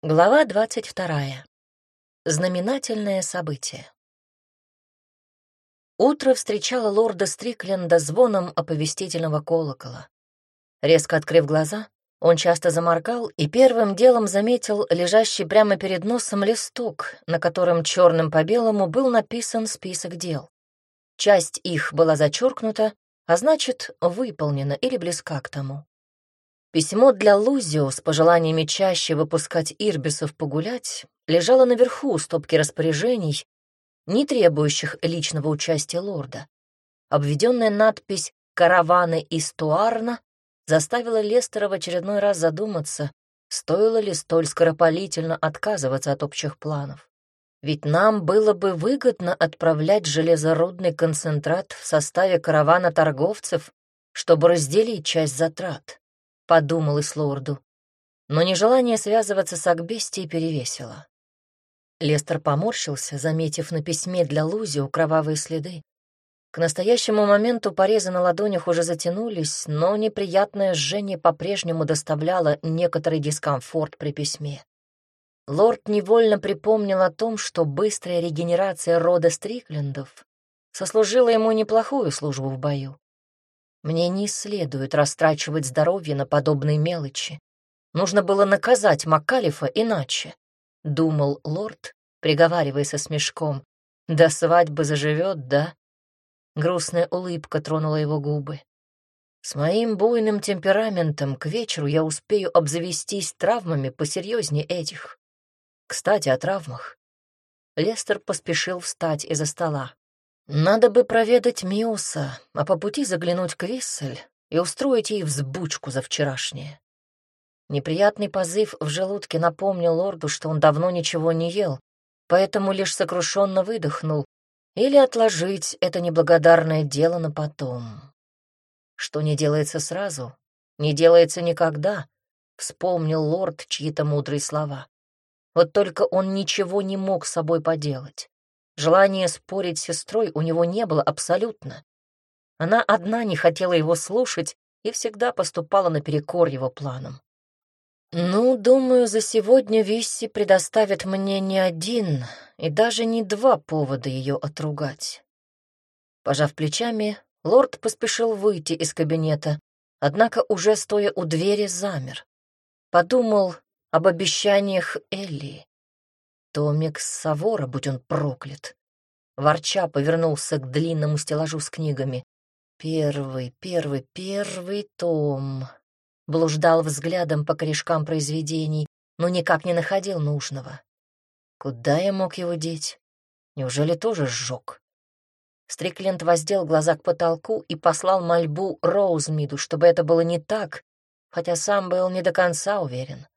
Глава двадцать вторая. Знаменательное событие. Утро встречало лорда Стрикленда звоном оповестительного колокола. Резко открыв глаза, он часто заморгал и первым делом заметил лежащий прямо перед носом листок, на котором черным по белому был написан список дел. Часть их была зачеркнута, а значит, выполнена или близка к тому. Письмо для Лузио с пожеланиями чаще выпускать ирбисов погулять лежало наверху стопки распоряжений, не требующих личного участия лорда. Обведенная надпись «Караваны из Туарна» заставила Лестера в очередной раз задуматься, стоило ли столь скоропалительно отказываться от общих планов. Ведь нам было бы выгодно отправлять железорудный концентрат в составе каравана торговцев, чтобы разделить часть затрат подумалось лорду. Но нежелание связываться с Акбестией перевесило. Лестер поморщился, заметив на письме для Лузио кровавые следы. К настоящему моменту порезы на ладонях уже затянулись, но неприятное жжение по-прежнему доставляло некоторый дискомфорт при письме. Лорд невольно припомнил о том, что быстрая регенерация рода Стриклендов сослужила ему неплохую службу в бою. Мне не следует растрачивать здоровье на подобные мелочи. Нужно было наказать Макалифа иначе, — думал лорд, приговаривая со смешком. До свадьбы заживет, да? Грустная улыбка тронула его губы. С моим буйным темпераментом к вечеру я успею обзавестись травмами посерьезнее этих. Кстати, о травмах. Лестер поспешил встать из-за стола. Надо бы проведать Миуса, а по пути заглянуть к Виссель и устроить ей взбучку за вчерашнее. Неприятный позыв в желудке напомнил лорду, что он давно ничего не ел, поэтому лишь сокрушенно выдохнул или отложить это неблагодарное дело на потом. Что не делается сразу, не делается никогда, вспомнил лорд чьи-то мудрые слова. Вот только он ничего не мог с собой поделать. Желания спорить с сестрой у него не было абсолютно. Она одна не хотела его слушать и всегда поступала наперекор его планам. «Ну, думаю, за сегодня Висси предоставит мне не один и даже не два повода ее отругать». Пожав плечами, лорд поспешил выйти из кабинета, однако уже стоя у двери замер. Подумал об обещаниях Элли. Томик Савора, будь он проклят. Ворча повернулся к длинному стеллажу с книгами. Первый, первый, первый том. Блуждал взглядом по корешкам произведений, но никак не находил нужного. Куда я мог его деть? Неужели тоже сжег? Стрикленд воздел глаза к потолку и послал мольбу Роузмиду, чтобы это было не так, хотя сам был не до конца уверен.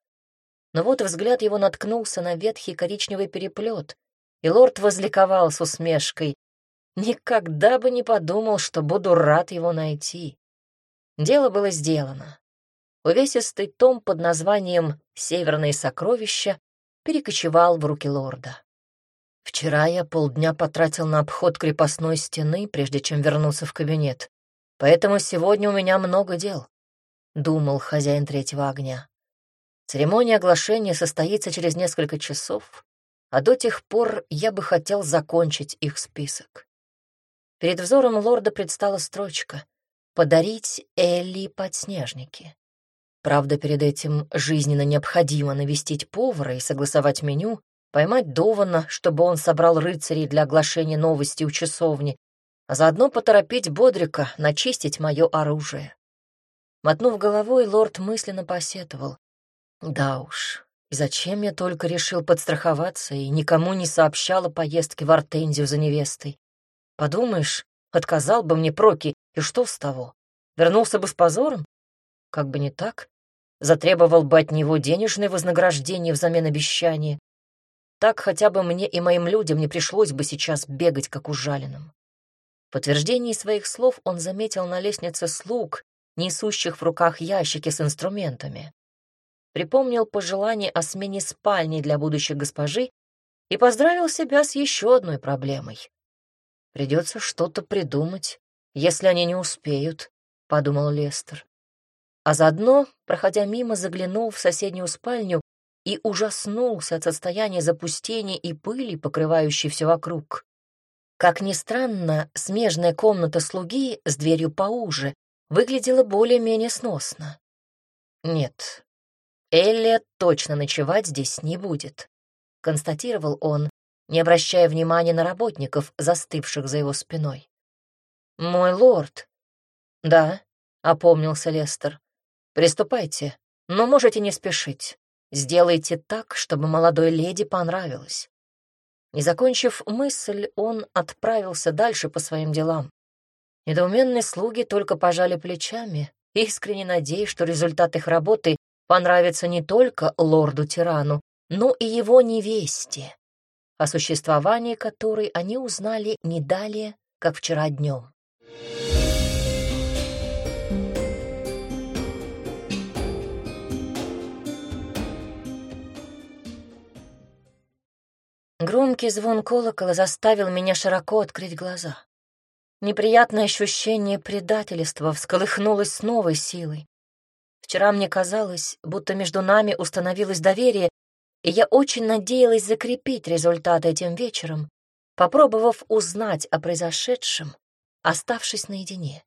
Но вот взгляд его наткнулся на ветхий коричневый переплет, и лорд возликовал с усмешкой. Никогда бы не подумал, что буду рад его найти. Дело было сделано. Увесистый том под названием «Северные сокровища» перекочевал в руки лорда. Вчера я полдня потратил на обход крепостной стены, прежде чем вернуться в кабинет, поэтому сегодня у меня много дел, — думал хозяин третьего огня. Церемония оглашения состоится через несколько часов, а до тех пор я бы хотел закончить их список. Перед взором лорда предстала строчка «Подарить Элли подснежники». Правда, перед этим жизненно необходимо навестить повара и согласовать меню, поймать Дована, чтобы он собрал рыцарей для оглашения новости у часовни, а заодно поторопить Бодрика начистить мое оружие. Мотнув головой, лорд мысленно посетовал. Да уж, и зачем я только решил подстраховаться и никому не сообщал о поездке в Артензию за невестой? Подумаешь, отказал бы мне Проки, и что с того? Вернулся бы с позором? Как бы не так. Затребовал бы от него денежное вознаграждение взамен обещания. Так хотя бы мне и моим людям не пришлось бы сейчас бегать, как ужаленным. В подтверждении своих слов он заметил на лестнице слуг, несущих в руках ящики с инструментами припомнил пожелание о смене спальни для будущей госпожи и поздравил себя с еще одной проблемой. «Придется что-то придумать, если они не успеют», — подумал Лестер. А заодно, проходя мимо, заглянул в соседнюю спальню и ужаснулся от состояния запустения и пыли, покрывающей все вокруг. Как ни странно, смежная комната слуги с дверью поуже выглядела более-менее сносно. Нет, Элли точно ночевать здесь не будет, констатировал он, не обращая внимания на работников, застывших за его спиной. «Мой лорд!» «Да», — опомнился Лестер. «Приступайте, но можете не спешить. Сделайте так, чтобы молодой леди понравилось». Не закончив мысль, он отправился дальше по своим делам. Недоуменные слуги только пожали плечами, искренне надеясь, что результат их работы понравится не только лорду-тирану, но и его невесте о существовании которой они узнали не далее, как вчера днем. Громкий звон колокола заставил меня широко открыть глаза. Неприятное ощущение предательства всколыхнулось с новой силой. Вчера мне казалось, будто между нами установилось доверие, и я очень надеялась закрепить результаты этим вечером, попробовав узнать о произошедшем, оставшись наедине.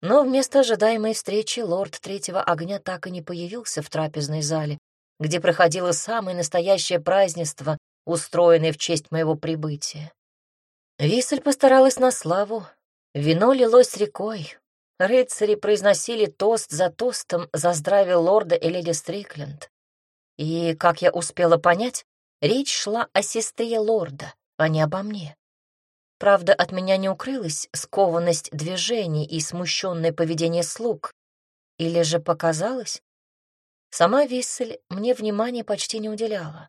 Но вместо ожидаемой встречи лорд Третьего Огня так и не появился в трапезной зале, где проходило самое настоящее празднество, устроенное в честь моего прибытия. Висель постаралась на славу, вино лилось рекой, рыцари произносили тост за тостом за здравие лорда и леди Стрикленд. И, как я успела понять, речь шла о сестре лорда, а не обо мне. Правда, от меня не укрылась скованность движений и смущенное поведение слуг. Или же показалось? Сама Виссель мне внимания почти не уделяла.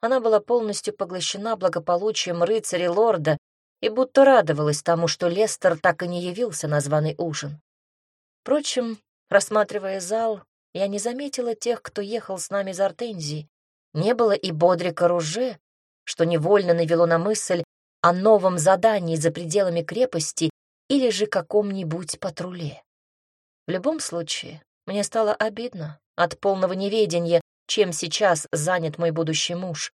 Она была полностью поглощена благополучием рыцаря лорда и будто радовалась тому, что Лестер так и не явился на званый ужин. Впрочем, рассматривая зал, я не заметила тех, кто ехал с нами из Артензии. Не было и Бодрика Руже, что невольно навело на мысль о новом задании за пределами крепости или же каком-нибудь патруле. В любом случае, мне стало обидно от полного неведения, чем сейчас занят мой будущий муж.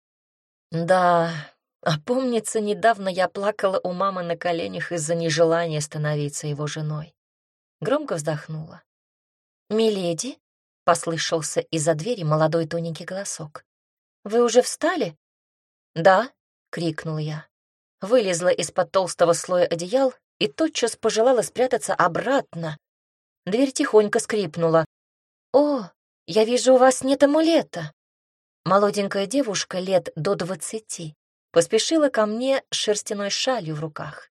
Да, а помнится, недавно я плакала у мамы на коленях из-за нежелания становиться его женой. Громко вздохнула. «Миледи?» Послышался из-за двери молодой тоненький голосок. «Вы уже встали?» «Да», — крикнул я. Вылезла из-под толстого слоя одеял и тотчас пожелала спрятаться обратно. Дверь тихонько скрипнула. «О, я вижу, у вас нет амулета!» Молоденькая девушка лет до двадцати поспешила ко мне с шерстяной шалью в руках.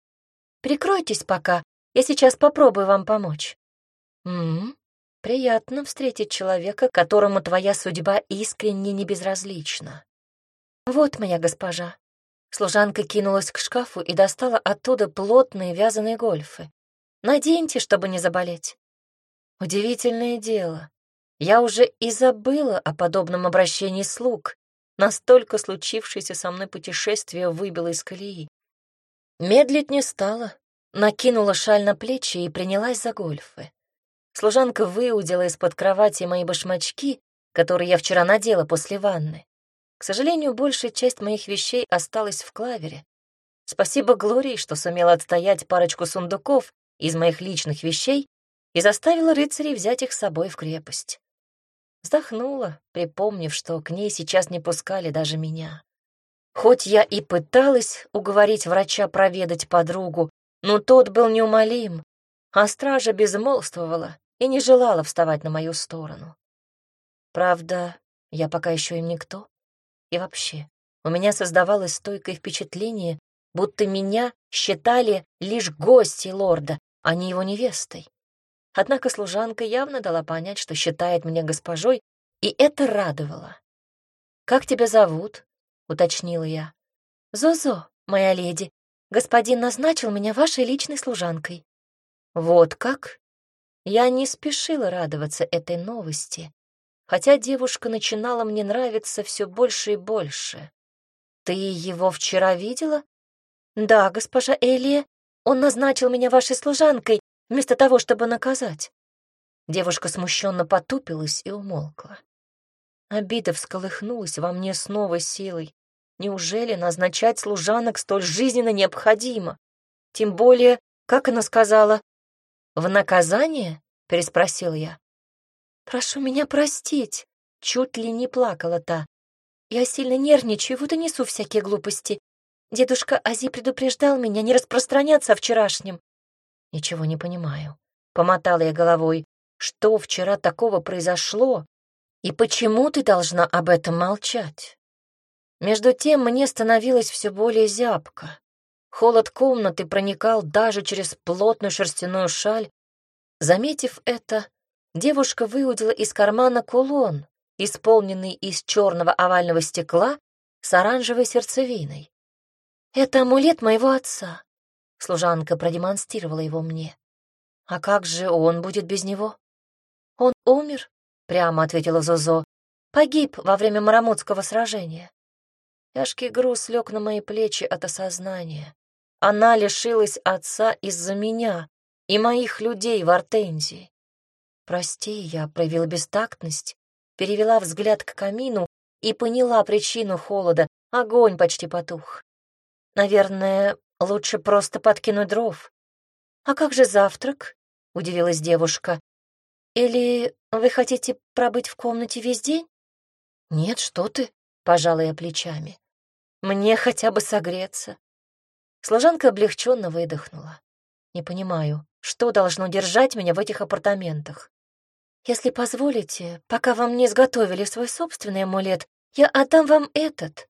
«Прикройтесь пока, я сейчас попробую вам помочь». «М-м, Приятно встретить человека, которому твоя судьба искренне не безразлична. Вот моя госпожа. Служанка кинулась к шкафу и достала оттуда плотные вязаные гольфы. Наденьте, чтобы не заболеть. Удивительное дело. Я уже и забыла о подобном обращении слуг. Настолько случившееся со мной путешествие выбило из колеи. Медлить не стала, накинула шаль на плечи и принялась за гольфы. Служанка выудила из-под кровати мои башмачки, которые я вчера надела после ванны. К сожалению, большая часть моих вещей осталась в клавере. Спасибо Глории, что сумела отстоять парочку сундуков из моих личных вещей и заставила рыцарей взять их с собой в крепость. Вздохнула, припомнив, что к ней сейчас не пускали даже меня. Хоть я и пыталась уговорить врача проведать подругу, но тот был неумолим, а стража безмолвствовала и не желала вставать на мою сторону. Правда, я пока еще им никто. И вообще, у меня создавалось стойкое впечатление, будто меня считали лишь гостьей лорда, а не его невестой. Однако служанка явно дала понять, что считает меня госпожой, и это радовало. «Как тебя зовут?» — уточнила я. «Зозо, моя леди. Господин назначил меня вашей личной служанкой». «Вот как?» Я не спешила радоваться этой новости, хотя девушка начинала мне нравиться все больше и больше. «Ты его вчера видела?» «Да, госпожа Элия. Он назначил меня вашей служанкой, вместо того, чтобы наказать». Девушка смущенно потупилась и умолкла. Обида всколыхнулась во мне с новой силой. Неужели назначать служанок столь жизненно необходимо? Тем более, как она сказала, «В наказание?» — переспросил я. «Прошу меня простить», — чуть ли не плакала та. «Я сильно нервничаю, вот и несу всякие глупости. Дедушка Ази предупреждал меня не распространяться о вчерашнем». «Ничего не понимаю», — помотала я головой. «Что вчера такого произошло? И почему ты должна об этом молчать?» Между тем мне становилось все более зябко. Холод комнаты проникал даже через плотную шерстяную шаль. Заметив это, девушка выудила из кармана кулон, исполненный из черного овального стекла с оранжевой сердцевиной. «Это амулет моего отца», — служанка продемонстрировала его мне. «А как же он будет без него?» «Он умер», — прямо ответила Зозо. «Погиб во время Марамутского сражения». Тяжкий груз лег на мои плечи от осознания. Она лишилась отца из-за меня и моих людей в Артензии. Прости, я проявила бестактность, перевела взгляд к камину и поняла причину холода. Огонь почти потух. Наверное, лучше просто подкинуть дров. «А как же завтрак?» — удивилась девушка. «Или вы хотите пробыть в комнате весь день?» «Нет, что ты», — пожала я плечами. Мне хотя бы согреться. Служанка облегченно выдохнула. Не понимаю, что должно держать меня в этих апартаментах. Если позволите, пока вам не изготовили свой собственный амулет, я отдам вам этот.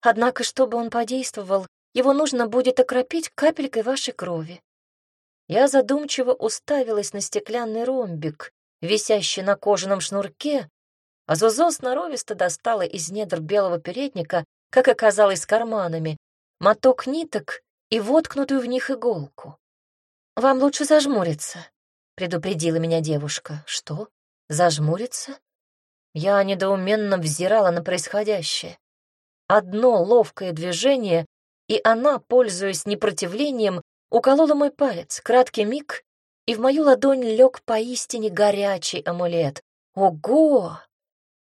Однако, чтобы он подействовал, его нужно будет окропить капелькой вашей крови. Я задумчиво уставилась на стеклянный ромбик, висящий на кожаном шнурке, а Зузо сноровисто достала из недр белого передника как оказалось, карманами, моток ниток и воткнутую в них иголку. «Вам лучше зажмуриться», — предупредила меня девушка. «Что? Зажмуриться?» Я недоуменно взирала на происходящее. Одно ловкое движение, и она, пользуясь непротивлением, уколола мой палец, краткий миг, и в мою ладонь лег поистине горячий амулет. Ого!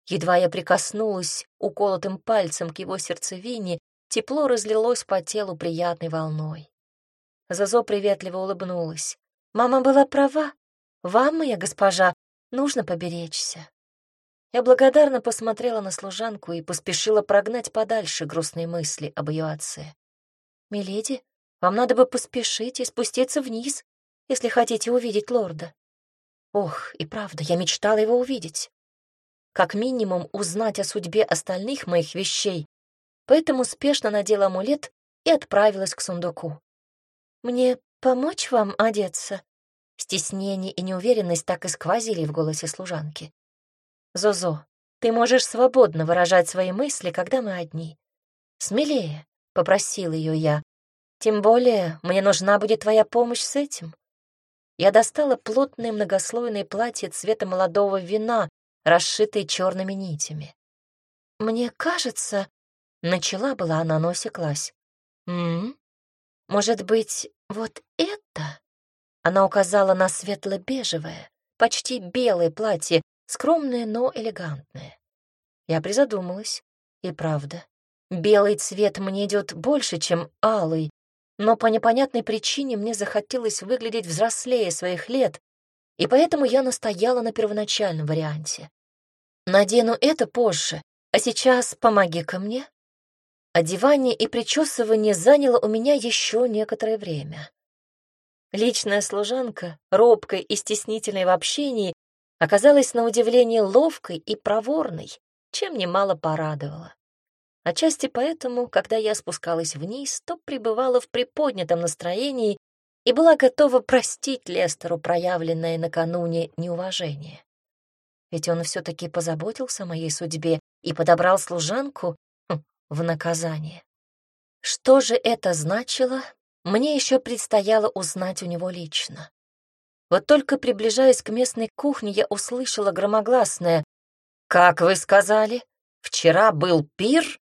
Едва я прикоснулась уколотым пальцем к его сердцевине, тепло разлилось по телу приятной волной. Зазо приветливо улыбнулась. «Мама была права. Вам, моя госпожа, нужно поберечься». Я благодарно посмотрела на служанку и поспешила прогнать подальше грустные мысли об ее отце. «Миледи, вам надо бы поспешить и спуститься вниз, если хотите увидеть лорда». Ох, и правда, я мечтала его увидеть как минимум узнать о судьбе остальных моих вещей, поэтому спешно надела амулет и отправилась к сундуку. «Мне помочь вам одеться?» Стеснение и неуверенность так и сквозили в голосе служанки. «Зозо, ты можешь свободно выражать свои мысли, когда мы одни. Смелее», — попросил ее я. «Тем более мне нужна будет твоя помощь с этим». Я достала плотное многослойное платье цвета молодого вина расшитый черными нитями. «Мне кажется...» — начала была она, но осеклась. «М? Может быть, вот это?» Она указала на светло-бежевое, почти белое платье, скромное, но элегантное. Я призадумалась. И правда, белый цвет мне идет больше, чем алый, но по непонятной причине мне захотелось выглядеть взрослее своих лет, и поэтому я настояла на первоначальном варианте. Надену это позже, а сейчас помоги-ка мне. Одевание и причесывание заняло у меня еще некоторое время. Личная служанка, робкой и стеснительной в общении, оказалась на удивление ловкой и проворной, чем немало порадовала. Отчасти поэтому, когда я спускалась вниз, то пребывала в приподнятом настроении и была готова простить Лестеру проявленное накануне неуважение. Ведь он все-таки позаботился о моей судьбе и подобрал служанку хм, в наказание. Что же это значило, мне еще предстояло узнать у него лично. Вот только приближаясь к местной кухне, я услышала громогласное «Как вы сказали, вчера был пир?»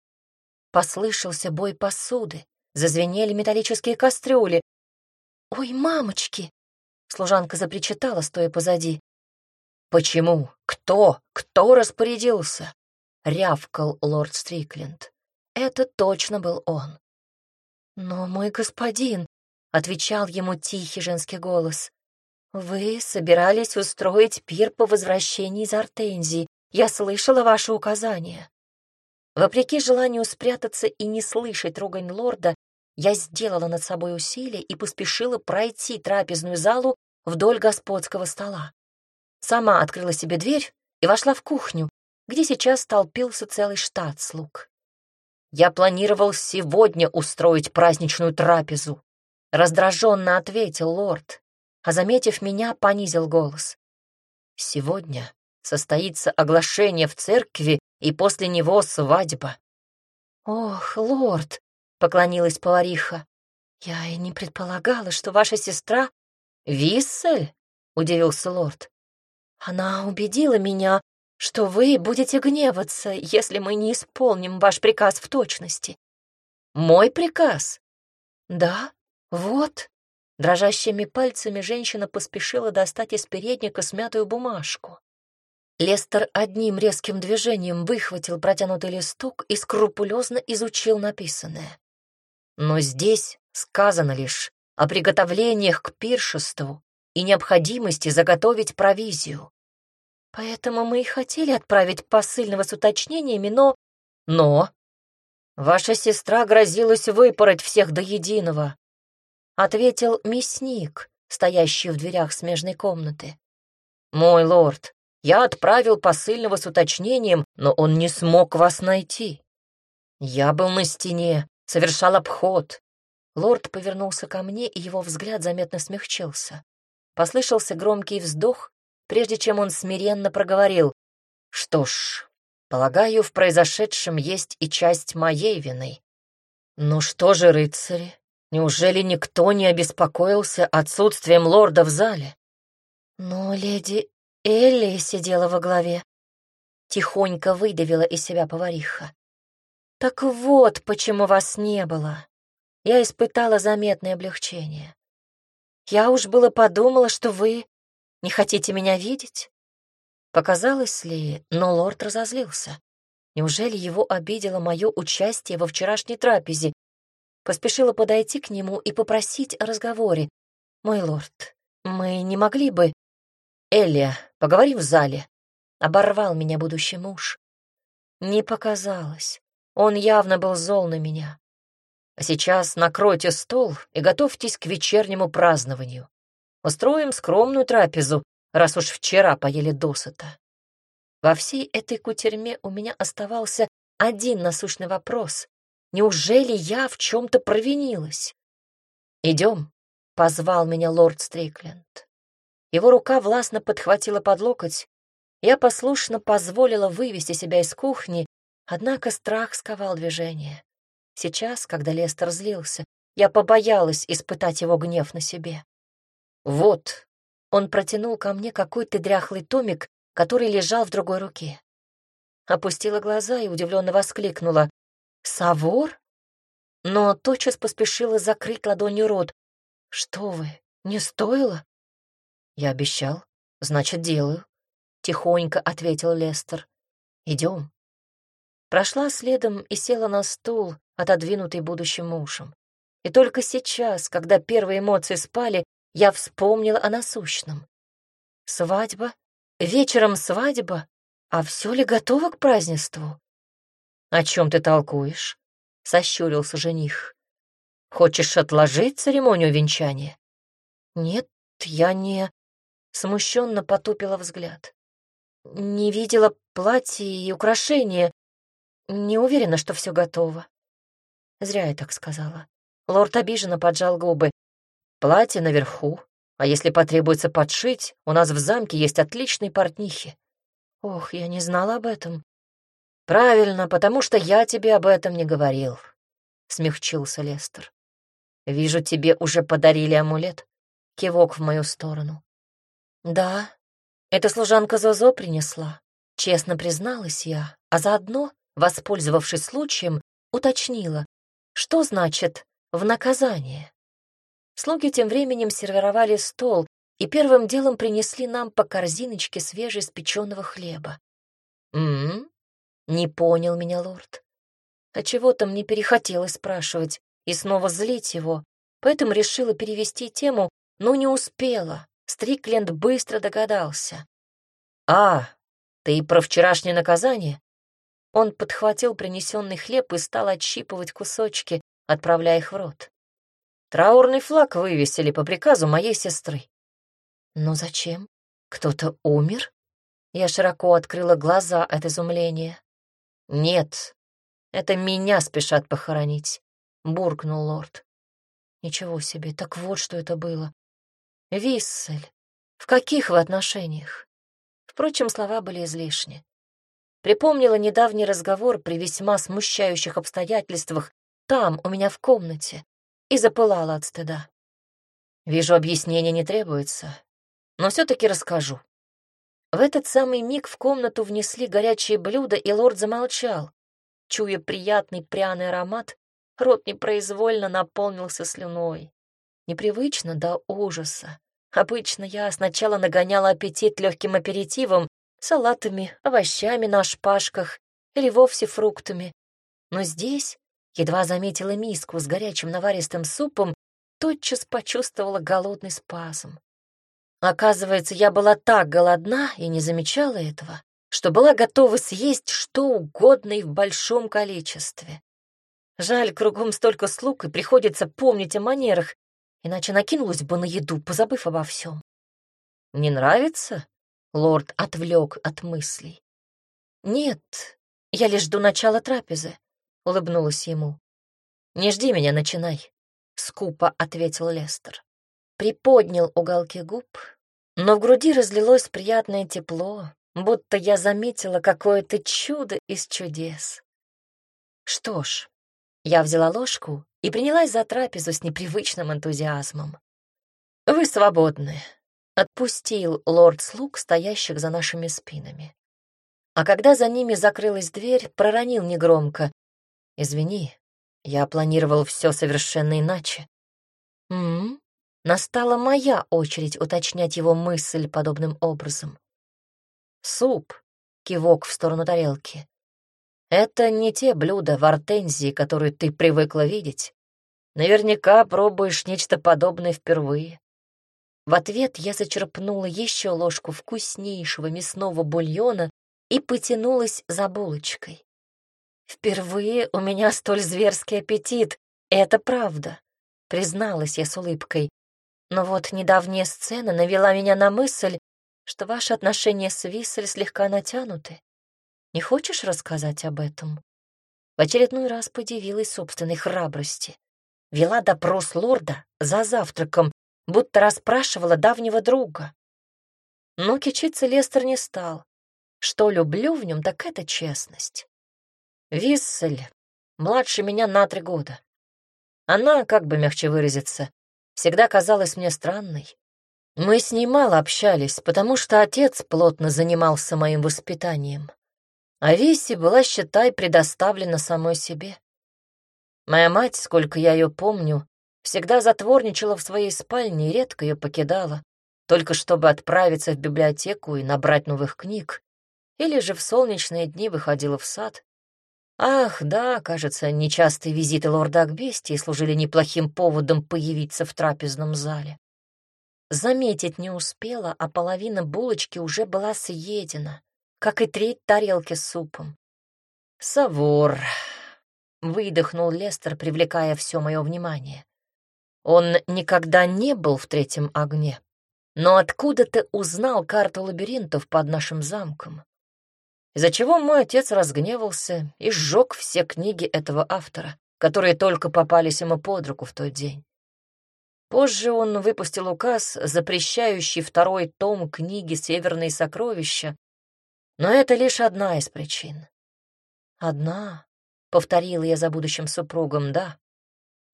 Послышался бой посуды, зазвенели металлические кастрюли. «Ой, мамочки!» — служанка запричитала, стоя позади. «Почему? Кто? Кто распорядился?» — рявкал лорд Стрикленд. Это точно был он. «Но мой господин», — отвечал ему тихий женский голос, «вы собирались устроить пир по возвращении из Артензии. Я слышала ваши указания». Вопреки желанию спрятаться и не слышать ругань лорда, я сделала над собой усилие и поспешила пройти трапезную залу вдоль господского стола. Сама открыла себе дверь и вошла в кухню, где сейчас толпился целый штат слуг. Я планировал сегодня устроить праздничную трапезу. Раздраженно ответил лорд, а, заметив меня, понизил голос. Сегодня состоится оглашение в церкви, и после него свадьба. Ох, лорд, поклонилась повариха. Я и не предполагала, что ваша сестра Виссель, удивился лорд. Она убедила меня, что вы будете гневаться, если мы не исполним ваш приказ в точности. Мой приказ? Да, вот. Дрожащими пальцами женщина поспешила достать из передника смятую бумажку. Лестер одним резким движением выхватил протянутый листок и скрупулезно изучил написанное. Но здесь сказано лишь о приготовлениях к пиршеству и необходимости заготовить провизию. Поэтому мы и хотели отправить посыльного с уточнениями, но... Но... Ваша сестра грозилась выпороть всех до единого, — ответил мясник, стоящий в дверях смежной комнаты. Мой лорд, я отправил посыльного с уточнением, но он не смог вас найти. Я был на стене, совершал обход. Лорд повернулся ко мне, и его взгляд заметно смягчился. Послышался громкий вздох, прежде чем он смиренно проговорил. «Что ж, полагаю, в произошедшем есть и часть моей вины. Ну что же, рыцари, неужели никто не обеспокоился отсутствием лорда в зале?» «Но леди Элли сидела во главе», — тихонько выдавила из себя повариха. «Так вот, почему вас не было». Я испытала заметное облегчение. Я уж было подумала, что вы не хотите меня видеть? Показалось ли, но лорд разозлился. Неужели его обидело мое участие во вчерашней трапезе? Поспешила подойти к нему и попросить о разговоре. «Мой лорд, мы не могли бы...» «Элия, поговорим в зале», — оборвал меня будущий муж. Не показалось. Он явно был зол на меня. А сейчас накройте стол и готовьтесь к вечернему празднованию. Устроим скромную трапезу, раз уж вчера поели досыта. Во всей этой кутерьме у меня оставался один насущный вопрос. Неужели я в чем-то провинилась? «Идем», — позвал меня лорд Стрикленд. Его рука властно подхватила под локоть. Я послушно позволила вывести себя из кухни, однако страх сковал движение. Сейчас, когда Лестер злился, я побоялась испытать его гнев на себе. «Вот», — он протянул ко мне какой-то дряхлый томик, который лежал в другой руке. Опустила глаза и удивленно воскликнула. «Савор?» Но тотчас поспешила закрыть ладонью рот. «Что вы, не стоило?» «Я обещал, значит, делаю», — тихонько ответил Лестер. «Идем». Прошла следом и села на стул, отодвинутый будущим мужем. И только сейчас, когда первые эмоции спали, я вспомнила о насущном. Свадьба? Вечером свадьба? А все ли готово к празднеству? О чем ты толкуешь? Сощурился жених. Хочешь отложить церемонию венчания? Нет, я не... Смущенно потупила взгляд. Не видела платье и украшения. Не уверена, что все готово. Зря я так сказала. Лорд обиженно поджал губы. Платье наверху, а если потребуется подшить, у нас в замке есть отличные портнихи. Ох, я не знала об этом. Правильно, потому что я тебе об этом не говорил, смягчился Лестер. Вижу, тебе уже подарили амулет. Кивок в мою сторону. Да, эта служанка Зозо принесла. Честно призналась я, а заодно, воспользовавшись случаем, уточнила, что значит «в наказание»? Слуги тем временем сервировали стол и первым делом принесли нам по корзиночке свежеиспеченного хлеба. «М-м-м», Не понял меня лорд. А чего-то мне перехотелось спрашивать и снова злить его, поэтому решила перевести тему, но не успела. Стрикленд быстро догадался. «А, ты про вчерашнее наказание?» Он подхватил принесенный хлеб и стал отщипывать кусочки, отправляя их в рот. Траурный флаг вывесили по приказу моей сестры. Но зачем? Кто-то умер? Я широко открыла глаза от изумления. Нет, это меня спешат похоронить, буркнул лорд. Ничего себе, так вот что это было. Виссель, в каких вы отношениях? Впрочем, слова были излишни. Припомнила недавний разговор при весьма смущающих обстоятельствах там, у меня в комнате, и запылала от стыда. Вижу, объяснения не требуется, но все-таки расскажу. В этот самый миг в комнату внесли горячие блюда, и лорд замолчал. Чуя приятный пряный аромат, рот непроизвольно наполнился слюной. Непривычно до ужаса. Обычно я сначала нагоняла аппетит легким аперитивом, салатами, овощами на шпажках или вовсе фруктами. Но здесь едва заметила миску с горячим наваристым супом, тотчас почувствовала голодный спазм. Оказывается, я была так голодна и не замечала этого, что была готова съесть что угодно и в большом количестве. Жаль, кругом столько слуг, и приходится помнить о манерах, иначе накинулась бы на еду, позабыв обо всем. «Не нравится?» — лорд отвлек от мыслей. «Нет, я лишь жду начала трапезы. — улыбнулась ему. «Не жди меня, начинай», — скупо ответил Лестер. Приподнял уголки губ, но в груди разлилось приятное тепло, будто я заметила какое-то чудо из чудес. Что ж, я взяла ложку и принялась за трапезу с непривычным энтузиазмом. «Вы свободны», — отпустил лорд слуг, стоящих за нашими спинами. А когда за ними закрылась дверь, проронил негромко. Извини, я планировал все совершенно иначе. М, -м, Настала моя очередь уточнять его мысль подобным образом. Суп, кивок в сторону тарелки. Это не те блюда в артензии, которые ты привыкла видеть. Наверняка пробуешь нечто подобное впервые. В ответ я зачерпнула еще ложку вкуснейшего мясного бульона и потянулась за булочкой. Впервые у меня столь зверский аппетит, это правда, призналась я с улыбкой. Но вот недавняя сцена навела меня на мысль, что ваши отношения с Виссель слегка натянуты. Не хочешь рассказать об этом? В очередной раз подивилась собственной храбрости. Вела допрос лорда за завтраком, будто расспрашивала давнего друга. Но кичиться Лестер не стал. Что люблю в нем, так это честность. Виссель, младше меня на три года. Она, как бы мягче выразиться, всегда казалась мне странной. Мы с ней мало общались, потому что отец плотно занимался моим воспитанием. А Виси была, считай, предоставлена самой себе. Моя мать, сколько я ее помню, всегда затворничала в своей спальне и редко ее покидала, только чтобы отправиться в библиотеку и набрать новых книг, или же в солнечные дни выходила в сад, Ах, да, кажется, нечастые визиты лорда Акбестии служили неплохим поводом появиться в трапезном зале. Заметить не успела, а половина булочки уже была съедена, как и треть тарелки с супом. «Савор», — выдохнул Лестер, привлекая все мое внимание. Он никогда не был в третьем огне, но откуда ты узнал карту лабиринтов под нашим замком? Из-за чего мой отец разгневался и сжег все книги этого автора, которые только попались ему под руку в тот день. Позже он выпустил указ, запрещающий второй том книги «Северные сокровища», но это лишь одна из причин. «Одна», — повторила я за будущим супругом, да.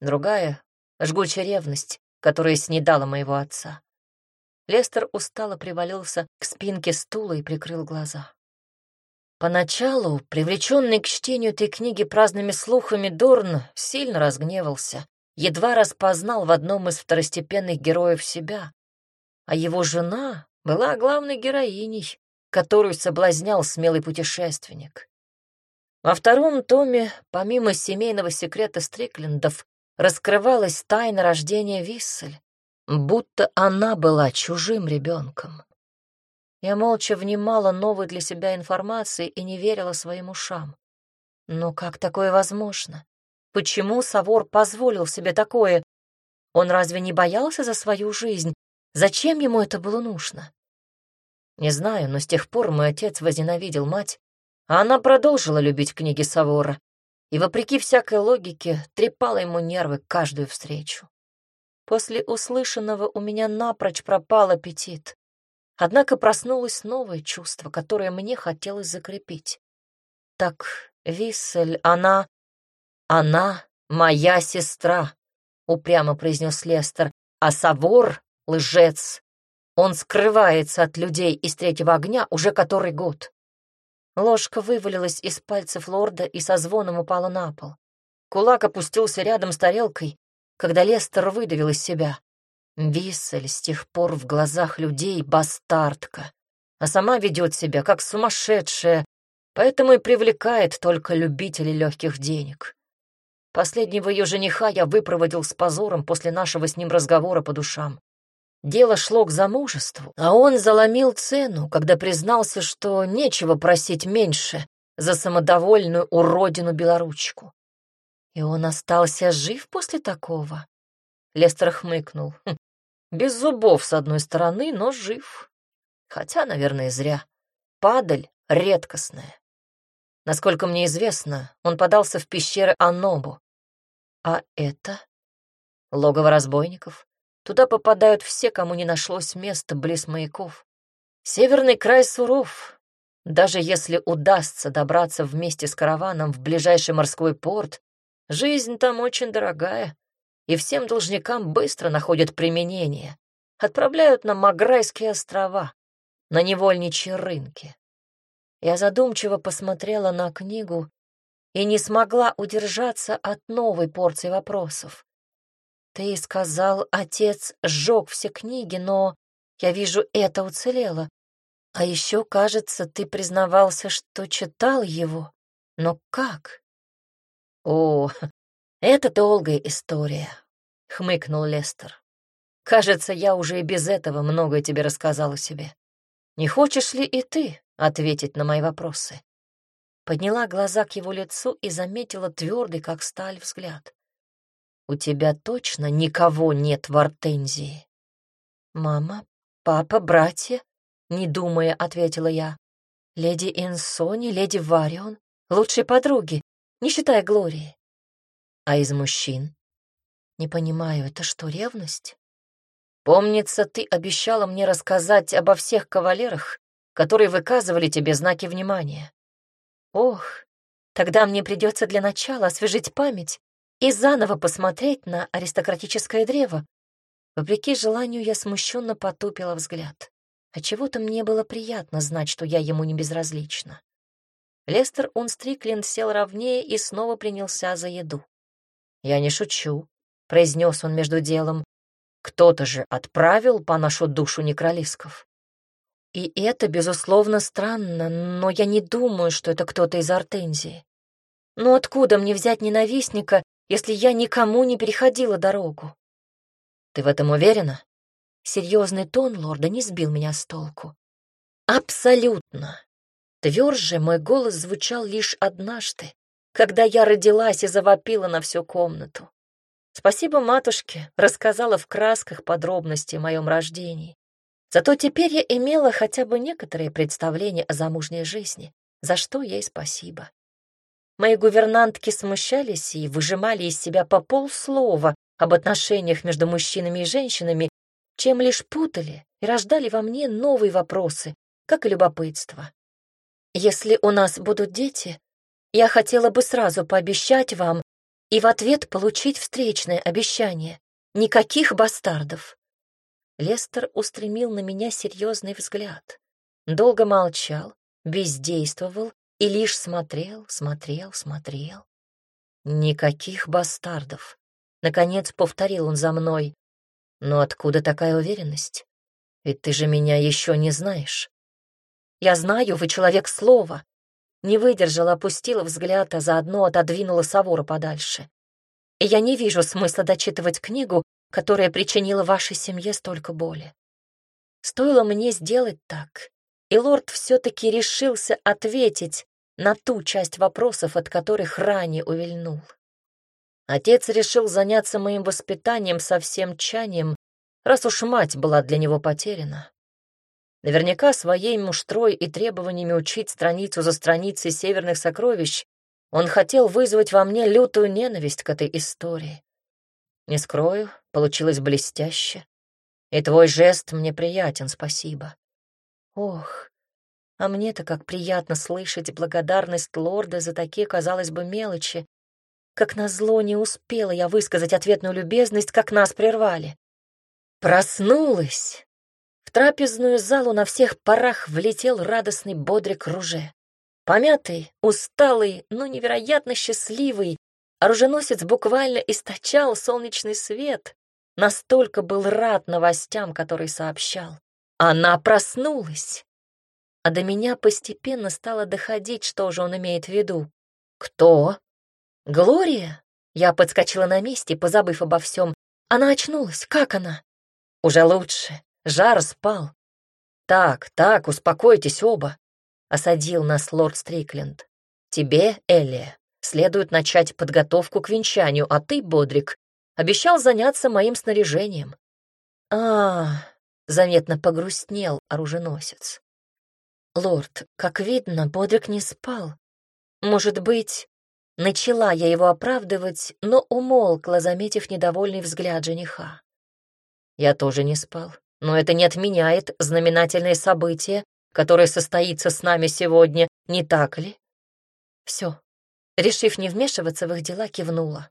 Другая — жгучая ревность, которая снедала моего отца. Лестер устало привалился к спинке стула и прикрыл глаза. Поначалу, привлеченный к чтению этой книги праздными слухами, Дорн сильно разгневался, едва распознал в одном из второстепенных героев себя. А его жена была главной героиней, которую соблазнял смелый путешественник. Во втором томе, помимо семейного секрета Стриклендов, раскрывалась тайна рождения Виссель, будто она была чужим ребенком. Я молча внимала новой для себя информации и не верила своим ушам. Но как такое возможно? Почему Савор позволил себе такое? Он разве не боялся за свою жизнь? Зачем ему это было нужно? Не знаю, но с тех пор мой отец возненавидел мать, а она продолжила любить книги Савора и, вопреки всякой логике, трепала ему нервы каждую встречу. После услышанного у меня напрочь пропал аппетит. Однако проснулось новое чувство, которое мне хотелось закрепить. Так Виссель, она... Она моя сестра, упрямо произнес Лестер, а Савор — лжец. Он скрывается от людей из третьего огня уже который год. Ложка вывалилась из пальцев лорда и со звоном упала на пол. Кулак опустился рядом с тарелкой, когда Лестер выдавил из себя. Виссель с тех пор в глазах людей бастардка, а сама ведет себя как сумасшедшая, поэтому и привлекает только любителей легких денег. Последнего ее жениха я выпроводил с позором после нашего с ним разговора по душам. Дело шло к замужеству, а он заломил цену, когда признался, что нечего просить меньше за самодовольную уродину белоручку. И он остался жив после такого? Лестер хмыкнул. Хм, без зубов, с одной стороны, но жив. Хотя, наверное, зря. Падаль редкостная. Насколько мне известно, он подался в пещеры Анобу. А это? Логово разбойников? Туда попадают все, кому не нашлось места близ маяков. Северный край суров. Даже если удастся добраться вместе с караваном в ближайший морской порт, жизнь там очень дорогая, и всем должникам быстро находят применение. Отправляют на Маграйские острова, на невольничьи рынки. Я задумчиво посмотрела на книгу и не смогла удержаться от новой порции вопросов. Ты сказал, отец сжег все книги, но я вижу, это уцелело. А еще, кажется, ты признавался, что читал его. Но как? О, это долгая история, хмыкнул Лестер. Кажется, я уже и без этого многое тебе рассказал о себе. Не хочешь ли и ты ответить на мои вопросы? Подняла глаза к его лицу и заметила твердый, как сталь, взгляд. «У тебя точно никого нет в Артензии?» «Мама, папа, братья?» — не думая, ответила я. «Леди Инсони, леди Варион, лучшие подруги, не считая Глории». «А из мужчин?» «Не понимаю, это что, ревность?» «Помнится, ты обещала мне рассказать обо всех кавалерах, которые выказывали тебе знаки внимания». «Ох, тогда мне придется для начала освежить память и заново посмотреть на аристократическое древо. Вопреки желанию я смущенно потупила взгляд. А чего-то мне было приятно знать, что я ему не безразлична. Лестер Унстрикленд сел ровнее и снова принялся за еду. «Я не шучу», — произнес он между делом. «Кто-то же отправил по нашу душу некролисков». И это, безусловно, странно, но я не думаю, что это кто-то из Артензии. Но откуда мне взять ненавистника, если я никому не переходила дорогу. Ты в этом уверена? Серьезный тон лорда не сбил меня с толку. Абсолютно. Тверже мой голос звучал лишь однажды, когда я родилась и завопила на всю комнату. Спасибо матушке, рассказала в красках подробности о моем рождении. Зато теперь я имела хотя бы некоторые представления о замужней жизни, за что ей спасибо. Мои гувернантки смущались и выжимали из себя по полслова об отношениях между мужчинами и женщинами, чем лишь путали и рождали во мне новые вопросы, как и любопытство. Если у нас будут дети, я хотела бы сразу пообещать вам и в ответ получить встречное обещание. Никаких бастардов. Лестер устремил на меня серьезный взгляд. Долго молчал, бездействовал и лишь смотрел, смотрел, смотрел. Никаких бастардов. Наконец повторил он за мной. Но откуда такая уверенность? Ведь ты же меня еще не знаешь. Я знаю, вы человек слова. Не выдержала, опустила взгляд, а заодно отодвинула Савора подальше. Я не вижу смысла дочитывать книгу, которая причинила вашей семье столько боли. Стоило мне сделать так, и лорд все-таки решился ответить на ту часть вопросов, от которых ранее увильнул. Отец решил заняться моим воспитанием со всем чанием, раз уж мать была для него потеряна. Наверняка своей муштрой и требованиями учить страницу за страницей северных сокровищ он хотел вызвать во мне лютую ненависть к этой истории. Не скрою, получилось блестяще. И твой жест мне приятен, спасибо. Ох, а мне-то как приятно слышать благодарность лорда за такие, казалось бы, мелочи. Как назло не успела я высказать ответную любезность, как нас прервали. Проснулась. В трапезную залу на всех парах влетел радостный бодрик Руже. Помятый, усталый, но невероятно счастливый, оруженосец буквально источал солнечный свет. Настолько был рад новостям, которые сообщал. Она проснулась. А до меня постепенно стало доходить, что же он имеет в виду. «Кто?» «Глория?» Я подскочила на месте, позабыв обо всем. Она очнулась. Как она? Уже лучше. Жар спал. «Так, так, успокойтесь оба», — осадил нас лорд Стрикленд. «Тебе, Элли, следует начать подготовку к венчанию, а ты, Бодрик, обещал заняться моим снаряжением». «А, заметно погрустнел оруженосец. «Лорд, как видно, Бодрик не спал. Может быть...» Начала я его оправдывать, но умолкла, заметив недовольный взгляд жениха. Я тоже не спал но это не отменяет знаменательное событие, которое состоится с нами сегодня, не так ли? Все. Решив не вмешиваться в их дела, кивнула.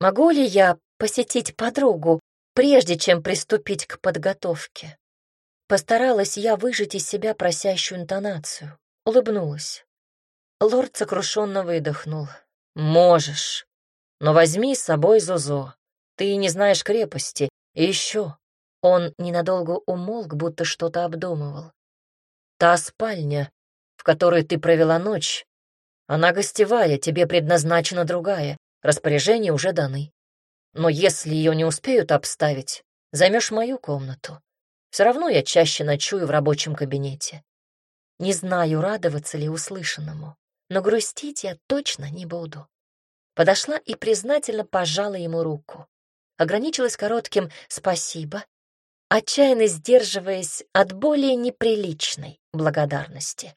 Могу ли я посетить подругу, прежде чем приступить к подготовке? Постаралась я выжать из себя просящую интонацию. Улыбнулась. Лорд сокрушенно выдохнул. «Можешь, но возьми с собой Зозо. Ты не знаешь крепости. И еще, он ненадолго умолк, будто что-то обдумывал. «Та спальня, в которой ты провела ночь, она гостевая, тебе предназначена другая, распоряжения уже даны. Но если ее не успеют обставить, займешь мою комнату. Все равно я чаще ночую в рабочем кабинете. Не знаю, радоваться ли услышанному, но грустить я точно не буду. Подошла и признательно пожала ему руку. Ограничилась коротким «спасибо» отчаянно сдерживаясь от более неприличной благодарности.